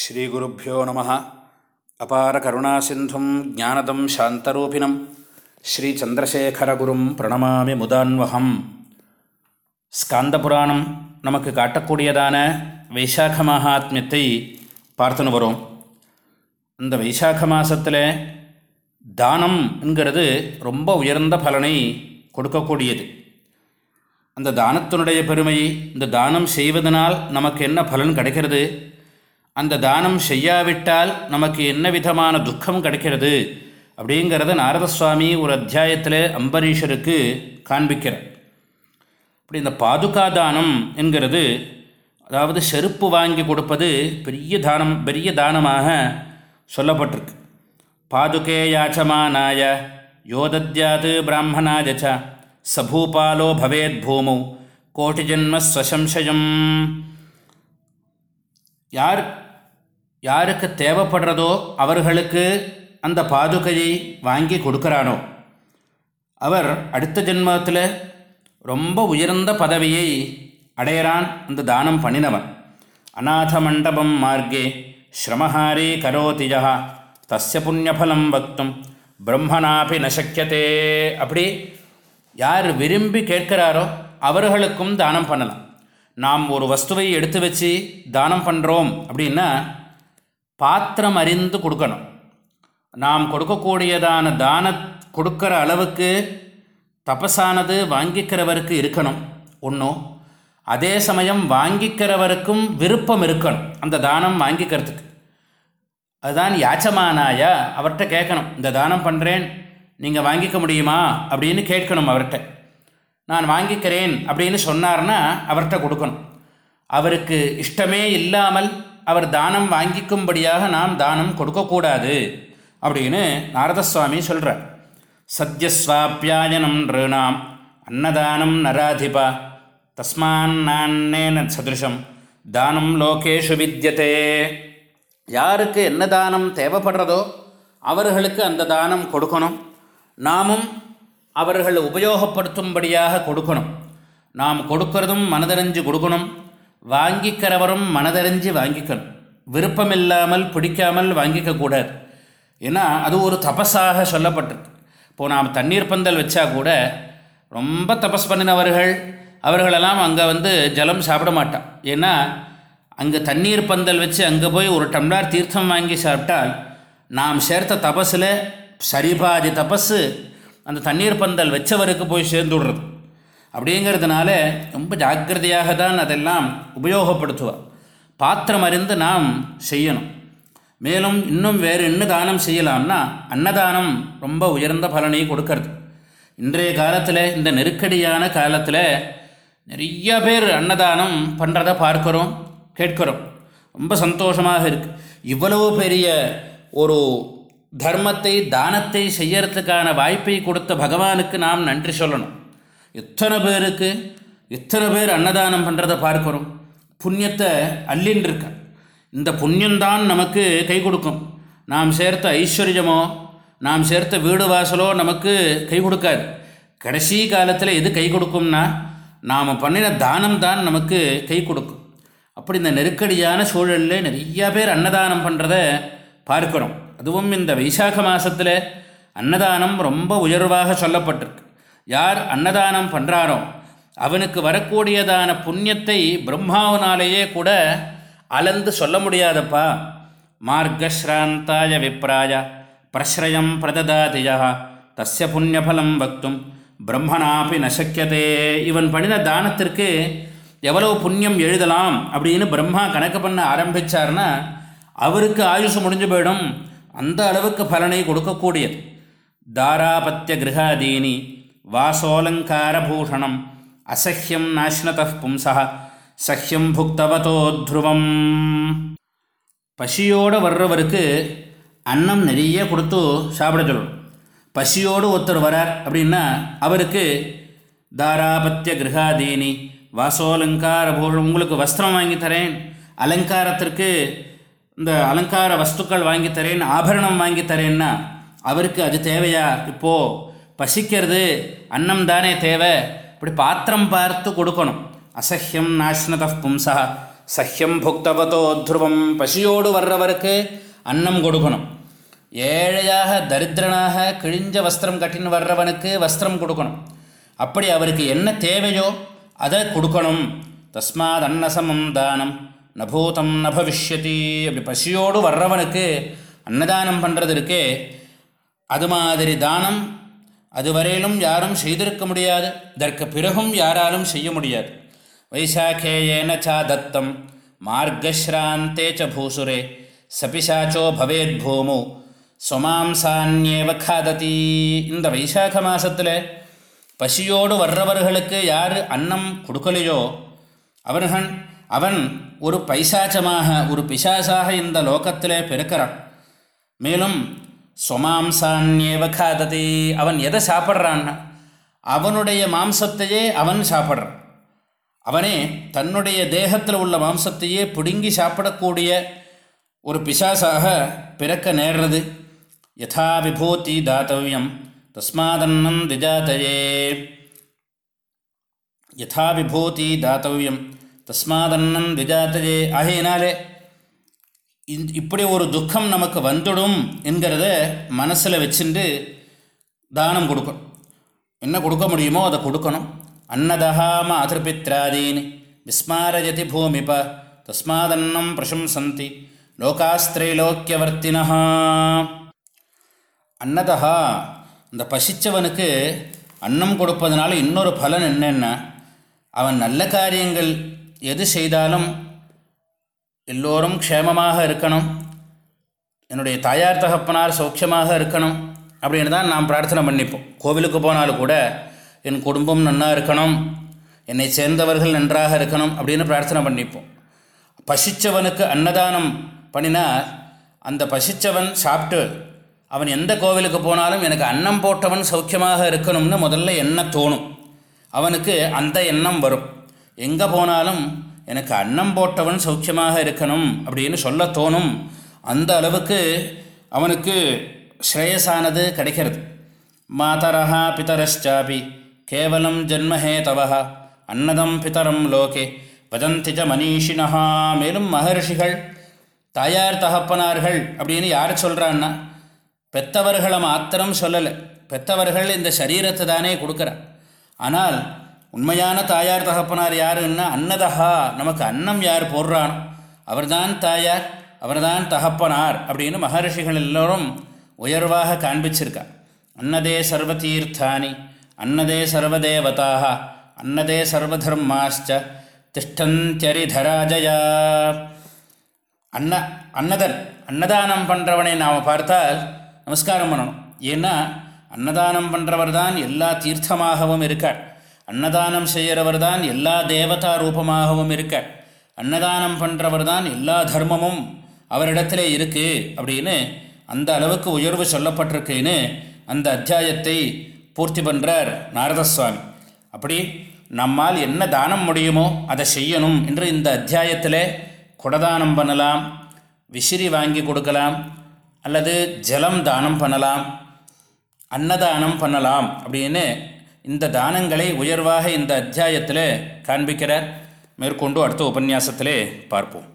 ஸ்ரீகுருப்போ நம. அபார கருணாசிந்தும் ஜானதம் சாந்தரூபிணம். ஸ்ரீச்சந்திரசேகரகுரும் பிரணமாமி முதான்வகம். ஸ்காந்தபுராணம் நமக்கு காட்டக்கூடியதான வைசாக மகாத்மியத்தை பார்த்துன்னு வரும். இந்த வைசாக மாதத்தில் தானம் என்கிறது ரொம்ப உயர்ந்த பலனை கொடுக்கக்கூடியது. அந்த தானத்தினுடைய பெருமை இந்த தானம் செய்வதனால் நமக்கு என்ன பலன் கிடைக்கிறது? அந்த தானம் செய்யாவிட்டால் நமக்கு என்ன விதமான துக்கம் கிடைக்கிறது? அப்படிங்கிறத நாரதசுவாமி ஒரு அத்தியாயத்தில் அம்பரீஷருக்கு காண்பிக்கிறார். அப்படி இந்த பாதுகா தானம் என்கிறது அதாவது செருப்பு வாங்கி கொடுப்பது பெரிய தானம் பெரிய தானமாக சொல்லப்பட்டிருக்கு. பாதுகே யாச்சமானாய யோதத்யாது பிராமணாய சபூபாலோ பவேத் பூமு கோட்டிஜன்ம ஸ்வசம்சயம். யார் யாருக்கு தேவைப்படுறதோ அவர்களுக்கு அந்த பாதுகையை வாங்கி கொடுக்குறானோ? அவர் அடுத்த ஜென்மத்தில் ரொம்ப உயர்ந்த பதவியை அடையிறான் அந்த தானம் பண்ணினவன். அநாத மண்டபம் மார்க்கே ஸ்ரமஹாரி கரோதியா தஸ்ய புண்ணியபலம் வக்தும் பிரம்மனாபி நசக்கியதே அப்படி யார் விரும்பி கேட்கிறாரோ அவர்களுக்கும் தானம் பண்ணலாம். நாம் ஒரு வஸ்துவை எடுத்து வச்சு தானம் பண்ணுறோம் அப்படின்னா பாத்திரம் அறிந்து கொடுக்கணும். நாம் கொடுக்கக்கூடியதான தான கொடுக்குற அளவுக்கு தபஸானது வாங்கிக்கிறவருக்கு இருக்கணும். ஒன்றும் அதே சமயம் வாங்கிக்கிறவருக்கும் விருப்பம் இருக்கணும். அந்த தானம் வாங்கிக்கிறதுக்கு. அதுதான் யாச்சமானாயா அவர்கிட்ட கேட்கணும். இந்த தானம் பண்ணுறேன் நீங்கள் வாங்கிக்க முடியுமா? அப்படின்னு கேட்கணும் அவர்கிட்ட. நான் வாங்கிக்கிறேன் அப்படின்னு சொன்னார்னா அவர்கிட்ட கொடுக்கணும். அவருக்கு இஷ்டமே இல்லாமல் அவர் தானம் வாங்கிக்கும்படியாக நாம் தானம் கொடுக்கக்கூடாது. அப்படின்னு நாரதசுவாமி சொல்கிறார் சத்யஸ்வாபியாயனம் நிருணாம் அன்னதானம் நராதிபா தஸ்மான்னேன சதிருஷம் தானம் லோகேஷு வித்தியதே யாருக்கு என்ன தானம் தேவைப்படுறதோ அவர்களுக்கு அந்த தானம் கொடுக்கணும். நாமும் அவர்கள் உபயோகப்படுத்தும்படியாக கொடுக்கணும். நாம் கொடுக்கறதும் மனதறிஞ்சு கொடுக்கணும். வாங்கிக்கிறவரும் மனதறிஞ்சு வாங்கிக்கணும். விருப்பமில்லாமல் பிடிக்காமல் வாங்கிக்கக்கூடாது. ஏன்னா அது ஒரு தபஸாக சொல்லப்பட்டிருக்கு. இப்போது நாம் தண்ணீர் பந்தல் வச்சா கூட ரொம்ப தபஸ் பண்ணினவர்கள் அவர்களெல்லாம் அங்கே வந்து ஜலம் சாப்பிட மாட்டான். ஏன்னா அங்கே தண்ணீர் பந்தல் வச்சு அங்கே போய் ஒரு டம்ளார் தீர்த்தம் வாங்கி சாப்பிட்டால் நாம் சேர்த்த தபஸில் சரிபாதி தபஸு அந்த தண்ணீர் பந்தல் வச்சவருக்கு போய் சேர்ந்து விடுறது அப்படிங்கிறதுனால ரொம்ப ஜாக்கிரதையாக தான் அதெல்லாம் உபயோகப்படுத்துவார் பாத்திரம் அறிந்து நாம் செய்யணும். மேலும் இன்னும் வேறு என்ன தானம் செய்யலாம்னா அன்னதானம் ரொம்ப உயர்ந்த பலனை கொடுக்கறது. இன்றைய காலத்தில் இந்த நெருக்கடியான காலத்தில் நிறைய பேர் அன்னதானம் பண்ணுறத பார்க்குறோம் கேட்குறோம். ரொம்ப சந்தோஷமாக இருக்குது இவ்வளவு பெரிய ஒரு தர்மத்தை தானத்தை செய்யறதுக்கான வாய்ப்பை கொடுத்த பகவானுக்கு நாம் நன்றி சொல்லணும். எத்தனை பேருக்கு எத்தனை பேர் அன்னதானம் பண்ணுறதை பார்க்குறோம். புண்ணியத்தை அள்ளின்னு இந்த புண்ணியந்தான் நமக்கு கை கொடுக்கும். நாம் சேர்த்த ஐஸ்வர்யமோ நாம் சேர்த்த வீடு வாசலோ நமக்கு கை கொடுக்காது. கடைசி காலத்தில் எது கை கொடுக்கும்னா நாம் பண்ணின தானம் தான் நமக்கு கை கொடுக்கும். அப்படி இந்த நெருக்கடியான சூழலில் நிறையா பேர் அன்னதானம் பண்ணுறத பார்க்குறோம். அதுவும் இந்த வைசாக மாதத்தில் அன்னதானம் ரொம்ப உயர்வாக சொல்லப்பட்டிருக்கு. யார் அன்னதானம் பண்ணுறாரோ அவனுக்கு வரக்கூடியதான புண்ணியத்தை பிரம்மாவனாலேயே கூட அளந்து சொல்ல முடியாதப்பா. மார்கஸ்ராந்தாய விப்ராய பிரஸ்ரயம் பிரததாதியா. தஸ்ய புண்ணியபலம் வக்தும். பிரம்மனாபி நசக்கியதே இவன் பண்ணின தானத்திற்கு எவ்வளவு புண்ணியம் எழுதலாம் அப்படின்னு பிரம்மா கணக்கு பண்ண ஆரம்பித்தார்னா அவருக்கு ஆயுஷ் முடிஞ்சு போயிடும். அந்த அளவுக்கு பலனை கொடுக்கக்கூடியது. தாராபத்திய கிரகாதீனி. வாசோலங்காரபூஷணம் அசஹ்யம் நாஷ்னத பும்சா சஹ்யம் புக்தவதோ த்ருவம் பசியோடு வர்றவருக்கு அன்னம் நிறைய கொடுத்து சாப்பிட சொல்லணும். பசியோடு ஒருத்தர் வரார் அப்படின்னா அவருக்கு தாராபத்திய கிரகாதீனி வாசோலங்கார பூஷம் உங்களுக்கு வஸ்திரம் வாங்கித்தரேன் அலங்காரத்திற்கு இந்த அலங்கார வஸ்துக்கள் வாங்கித்தரேன் ஆபரணம் வாங்கி தரேன்னா அவருக்கு அது தேவையா? இப்போது பசிக்கிறது அன்னம் தானே தேவை. இப்படி பாத்திரம் பார்த்து கொடுக்கணும். அசஹ்யம் நாஷ்னத பும்சா. சஹ்யம் புக்தவதோ துருவம். பசியோடு வர்றவருக்கு அன்னம் கொடுக்கணும். ஏழையாக தரித்திரனாக கிழிஞ்ச வஸ்திரம் கட்டின்னு வர்றவனுக்கு வஸ்திரம் கொடுக்கணும். அப்படி அவருக்கு என்ன தேவையோ அதை கொடுக்கணும். தஸ்மாத் அன்னசமம் தானம். நபூதம் நபவிஷ்யதி. அப்படி பசியோடு வர்றவனுக்கு அன்னதானம் பண்ணுறது இருக்கே அது மாதிரி தானம் அதுவரையிலும் யாரும் செய்திருக்க முடியாது. இதற்கு பிறகும் யாராலும் செய்ய முடியாது. வைசாக்கேயேன சா தத்தம். மார்கஸ்ராந்தே ச பூசுரே. சபிசாச்சோ பவேத் பூமு. சுமாம்சான்யேவ காததி இந்த வைசாக மாசத்தில் பசியோடு வர்றவர்களுக்கு யார் அன்னம் கொடுக்கலையோ அவர்கள் அவன் ஒரு பைசாச்சமாக ஒரு பிசாசாக இந்த லோகத்தில் பிறக்கிறான் மேலும் சொமாம்சான்யேவ காததி. அவன் எதை சாப்பிட்றான்னா? அவனுடைய மாம்சத்தையே அவன் சாப்பிட்றான். அவனே தன்னுடைய தேகத்தில் உள்ள மாம்சத்தையே பிடுங்கி சாப்பிடக்கூடிய ஒரு பிசாசாக பிறக்க நேர்றது. யதா விபூதி தாத்தவியம் தஸ்மாதன்னம் திஜாத்தையே யதா விபூதி தாத்தவியம் தஸ்மாதன்னம் திஜாத்தையே ஆகையினாலே இப்படி ஒரு துக்கம் நமக்கு வந்துடும் என்கிறத மனசில் வச்சுட்டு தானம் கொடுக்கணும் என்ன கொடுக்க முடியுமோ அதை கொடுக்கணும். அன்னதா மாதபித்ராதீன் விஸ்மாரஜதி பூமிப தஸ்மாதன்னம் பிரசம்சந்தி லோகாஸ்திரைலோக்கியவர்த்தினா அன்னதா இந்த பசிச்சவனுக்கு அன்னம் கொடுப்பதனால இன்னொரு பலன் என்னென்னா? அவன் நல்ல காரியங்கள் எது செய்தாலும் எல்லோரும் க்ஷேமமாக இருக்கணும். என்னுடைய தாயார் தகப்பனார் சௌக்கியமாக இருக்கணும் அப்படின்னு தான் நாம் பிரார்த்தனை பண்ணிப்போம். கோவிலுக்கு போனாலும் கூட என் குடும்பம் நன்னாக இருக்கணும். என்னை சேர்ந்தவர்கள் நன்றாக இருக்கணும் அப்படின்னு பிரார்த்தனை பண்ணிப்போம். பசிச்சவனுக்கு அன்னதானம் பண்ணினா அந்த பசிச்சவன் சாப்பிட்டு அவன் எந்த கோவிலுக்கு போனாலும் எனக்கு அன்னம் போட்டவன் சௌக்கியமாக இருக்கணும்னு முதல்ல எண்ணம் தோணும். அவனுக்கு அந்த எண்ணம் வரும். எங்கே போனாலும் எனக்கு அன்னம் போட்டவன் சௌக்கியமாக இருக்கணும் அப்படின்னு சொல்ல தோணும். அந்த அளவுக்கு அவனுக்கு ஸ்ரேயஸானது கிடைக்கிறது. மாதரஹா பிதரஷ்சாபி கேவலம் ஜன்மஹேதவ அன்னதம் பிதரம் லோகே வதந்தி மனீஷினஹா மனிஷினஹா. மேலும் மகர்ஷிகள் தாயார் தகப்பனார்கள் அப்படின்னு யார் சொல்கிறான்னா பெத்தவர்களை மாத்திரம் சொல்லலை. பெத்தவர்கள் இந்த சரீரத்தை தானே கொடுக்குறா. ஆனால் உண்மையான தாயார் தகப்பனார் யாருன்னா அன்னதஹா. நமக்கு அன்னம் யார் போடுறானோ அவர்தான் தாயார் அவர்தான் தகப்பனார் அப்படின்னு மகர்ஷிகள் எல்லோரும் உயர்வாக காண்பிச்சிருக்கா. அன்னதே சர்வ தீர்த்தானி அன்னதே சர்வதேவதாக அன்னதே சர்வதர்மாச்ச திஷ்டந்தியரிதராஜயா அன்ன அன்னதன் அன்னதானம் பண்ணுறவனை நாம் பார்த்தால் நமஸ்காரம் பண்ணணும். ஏன்னா அன்னதானம் பண்ணுறவர் தான் எல்லா தீர்த்தமாகவும் இருக்கார். அன்னதானம் செய்கிறவர் தான் எல்லா தேவதா ரூபமாகவும் இருக்கார் அன்னதானம் பண்ணுறவர் தான் எல்லா தர்மமும் அவரிடத்துல இருக்குது அப்படின்னு அந்த அளவுக்கு உயர்வு சொல்லப்பட்டிருக்குன்னு அந்த அத்தியாயத்தை பூர்த்தி பண்ணுறார் நாரதசுவாமி. அப்படி நம்மால் என்ன தானம் முடியுமோ அதை செய்யணும் என்று இந்த அத்தியாயத்தில் குடதானம் பண்ணலாம் விசிறி வாங்கி கொடுக்கலாம் அல்லது ஜலம் தானம் பண்ணலாம் அன்னதானம் பண்ணலாம் அப்படின்னு இந்த தானங்களை உயர்வாக இந்த அத்தியாயத்தில் காண்பிக்கிறார். மேற்கொண்டு அடுத்த உபன்யாசத்திலே பார்ப்போம்.